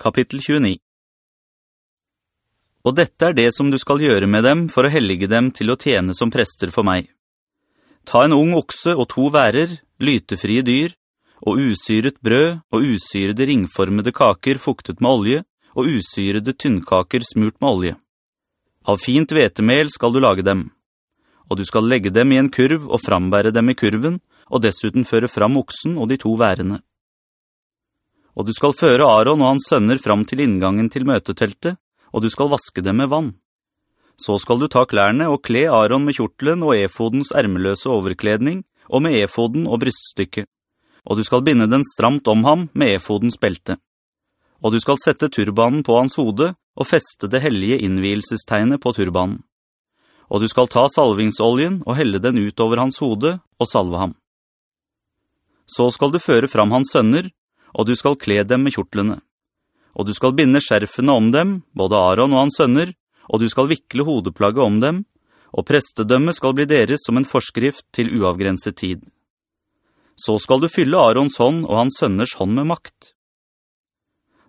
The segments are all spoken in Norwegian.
Kapittel 29 Og dette er det som du skal gjøre med dem for å hellige dem til å tjene som prester for meg. Ta en ung okse og to værer, lytefrie dyr, og usyret brød og usyrede ringformede kaker fuktet med olje, og usyrede tynnkaker smurt med olje. Av fint vetemel skal du lage dem, og du skal legge dem i en kurv og frambære dem i kurven, og dessuten føre fram oksen og de to værene. Og du skal føre Aaron og hans sønner fram til inngangen til møteteltet, og du skal vaske dem med vann. Så skal du ta klærne og kle Aaron med kjortelen og efodens ermeløse overkledning, og med efoden og bryststykket. Og du skal binde den stramt om ham med efodens belte. Og du skal sette turbanen på hans hode, og feste det hellige innvielsestegnet på turbanen. Og du skal ta salvingsoljen og helle den ut over hans hode, og salve ham. Så skal du føre fram hans sønner, og du skal kle dem med kjortlene og du skal binde skjerfene om dem, både Aaron og hans sønner, og du skal vikle hodeplagget om dem, og prestedømme skal bli deres som en forskrift til uavgrenset tid. Så skal du fylle Aarons hånd og hans sønners hånd med makt.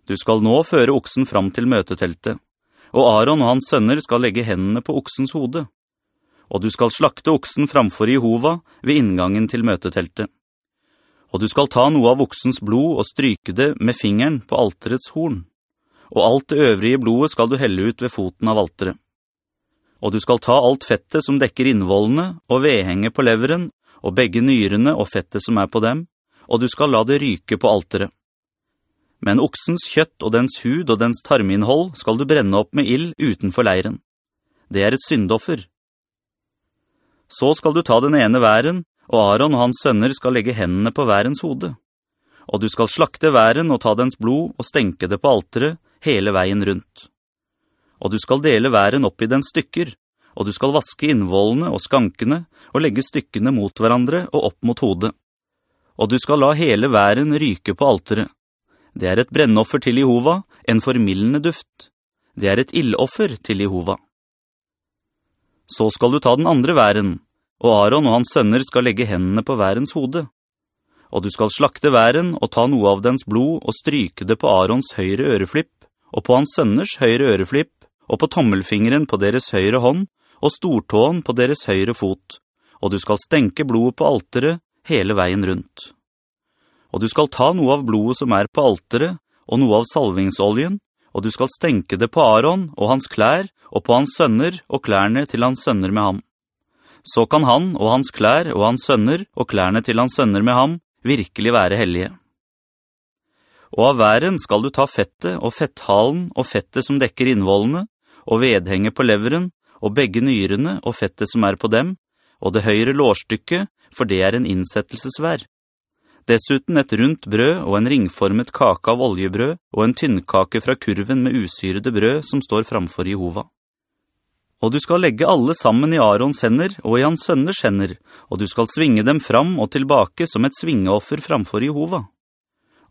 Du skal nå føre oksen fram til møteteltet, og Aaron og hans sønner skal legge hendene på oksens hode. Og du skal slakte oksen framfor Jehova ved inngangen til møteteltet og du skal ta noe av voksens blod og stryke det med fingeren på alterets horn. Og alt det øvrige blodet skal du helle ut ved foten av alteret. Og du skal ta alt fettet som dekker innvollene, og vedhenget på leveren, og begge nyrene og fettet som er på dem, og du skal la det ryke på alteret. Men oksens kjøtt og dens hud og dens tarminnhold skal du brenne opp med ild utenfor leiren. Det er et syndoffer. Så skal du ta den ene væren, og Aaron og hans sønner skal legge hendene på værens hode. Og du skal slakte væren og ta dens blod og stenke det på altere hele veien rundt. Og du skal dele væren opp i dens stykker, og du skal vaske innvollene og skankene og legge stykkene mot hverandre og opp mot hodet. Og du skal la hele væren ryke på altere. Det er et brennoffer til Jehova, en formillende duft. Det er et illoffer til Jehova. Så skal du ta den andre væren, og Aaron og hans sønner skal legge hendene på værens hode. Og du skal slakte væren og ta noe av dens blod og stryke det på Aarons høyre øreflipp, og på hans sønners høyre øreflipp, og på tommelfingeren på deres høyre hånd, og stortåen på deres høyre fot, og du skal stenke blodet på altere hele veien rundt. Og du skal ta noe av blodet som er på altere, og noe av salvingsoljen, og du skal stenke det på Aaron og hans klær, og på hans sønner og klærne til hans sønner med ham så kan han og hans klær og hans sønner og klærne til hans sønner med ham virkelig være hellige. Og av væren skal du ta fettet og fetthalen og fettet som dekker innvollene, og vedhenge på leveren, og begge nyrene og fettet som er på dem, og det høyre lårstykket, for det er en innsettelsesvær. Dessuten et rundt brød og en ringformet kake av oljebrød, og en tynnkake fra kurven med usyrede brød som står framfor Jehova. Og du skal legge alle sammen i Arons hender og i hans sønners hender, og du skal svinge dem fram og tilbake som et svingeoffer framfor Jehova.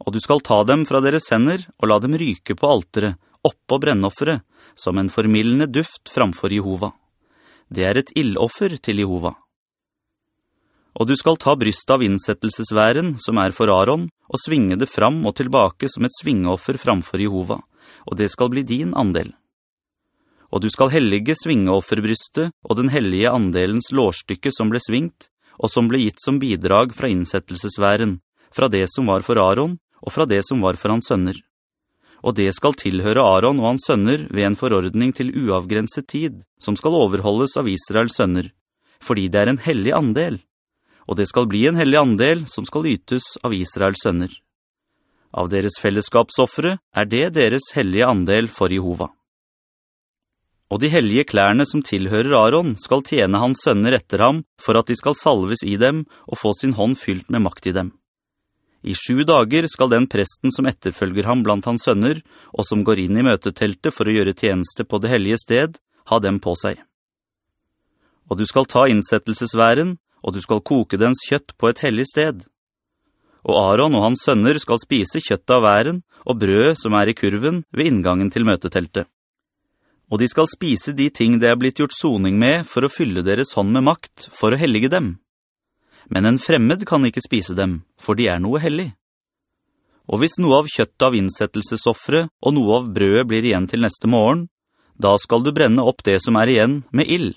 Og du skal ta dem fra deres hender og la dem ryke på altere, oppå brennoffere, som en formillende duft framfor Jehova. Det er et illoffer til Jehova. Og du skal ta bryst av innsettelsesværen, som er for Aron, og svinge det fram og tilbake som et svingeoffer framfor Jehova, og det skal bli din andel og du skal hellige svingeofferbrystet og den hellige andelens lårstykke som ble svingt, og som ble gitt som bidrag fra innsettelsesværen, fra det som var for Aaron, og fra det som var for hans sønner. Og det skal tilhøre Aaron og hans sønner ved en forordning til uavgrenset tid, som skal overholdes av Israels sønner, fordi det er en hellig andel. Og det skal bli en hellig andel som skal ytes av Israels sønner. Av deres fellesskapsoffere er det deres hellige andel for Jehova og de hellige klærne som tilhører Aaron skal tjene hans sønner etter ham, for at de skal salves i dem og få sin hånd fylt med makt i dem. I sju dager skal den presten som etterfølger ham blant hans sønner, og som går inn i møteteltet for å gjøre tjeneste på det hellige sted, ha dem på seg. Og du skal ta innsettelsesværen, og du skal koke dens kjøtt på et hellig sted. Og Aaron og hans sønner skal spise kjøttet av væren, og brød som er i kurven ved inngangen til møteteltet og de skal spise de ting det er blitt gjort soning med for å fylle deres hånd med makt, for å hellige dem. Men en fremmed kan ikke spise dem, for de er noe hellig. Og hvis noe av kjøttet av innsettelsesoffre og noe av brødet blir igjen til neste morgen, da skal du brenne opp det som er igjen med ill.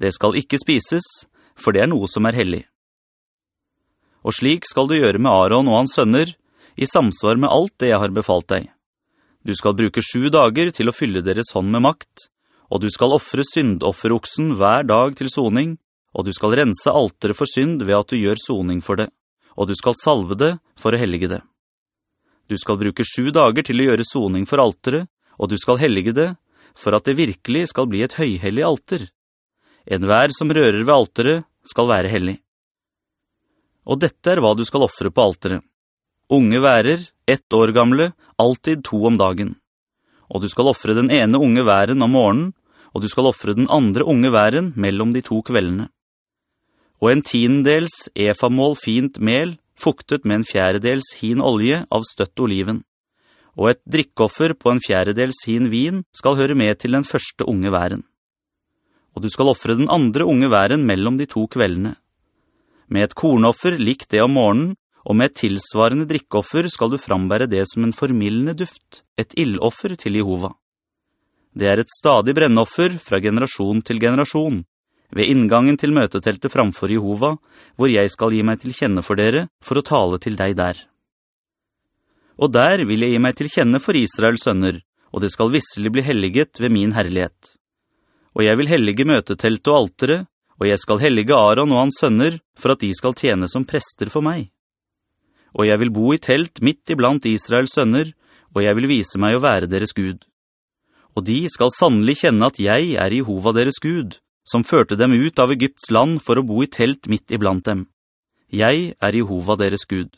Det skal ikke spises, for det er noe som er hellig. Og slik skal du gjøre med Aaron og hans sønner, i samsvar med alt det jeg har befalt deg. Du skal bruke sju dager til å fylle deres hånd med makt, og du skal offre syndofferoksen hver dag til soning, og du skal rense altere for synd ved at du gjør soning for det, og du skal salve det for å hellige det. Du skal bruke sju dager til å gjøre soning for altere, og du skal hellige det, for at det virkelig skal bli et høyhellig alter. En vær som rører ved altere skal være hellig. Og dette er hva du skal offre på altere. Unge værer, ett år gamle, alltid to om dagen. Og du skal offre den ene unge væren om morgenen, og du skal offre den andre unge væren mellom de to kveldene. Og en tiendels efamål fint mel, fuktet med en fjerdedels hin olje av støtt oliven. Og et drikkoffer på en fjerdedels hin vin skal høre med til den første unge væren. Og du skal offre den andre unge væren mellom de to kveldene. Med et kornoffer likt det om morgenen, og med et tilsvarende drikkoffer skal du frambære det som en formillende duft, et illoffer til Jehova. Det er et stadig brennoffer fra generasjon til generasjon, ved inngangen til møteteltet framfor Jehova, hvor jeg skal gi meg til kjenne for dere, for å tale til deg der. Og der vil jeg gi meg til kjenne for Israels sønner, og det skal visselig bli helliget ved min herlighet. Og jeg vil hellige møteteltet og altere, og jeg skal hellige Aaron og hans sønner, for at de skal tjene som prester for meg og jeg vil bo i telt midt iblant Israels sønner, og jeg vil vise meg å være deres Gud. Og de skal sannelig kjenne at jeg er Jehova deres Gud, som førte dem ut av Egypts land for å bo i telt midt iblant dem. Jeg er Jehova deres Gud.